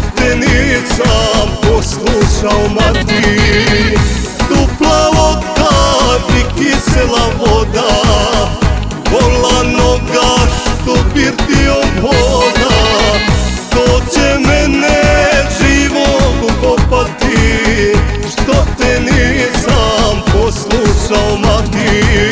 Što te nisam poslušao mati Dupla vodka i kisela voda Bola noga što birtijom voda. To će mene živog ukopati Što te nisam poslušao mati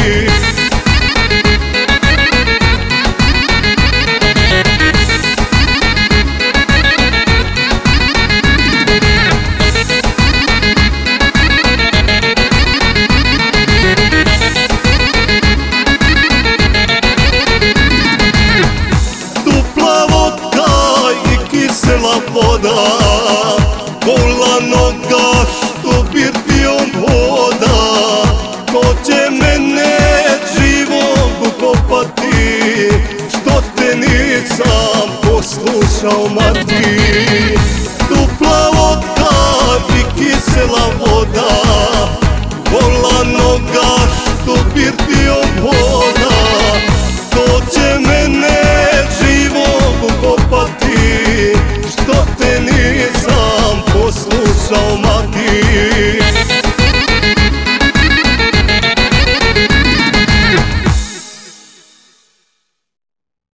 i kisela voda. Bola noga što birtijom voda. Ko će mene živog ukopati Što te nisam poslušao mati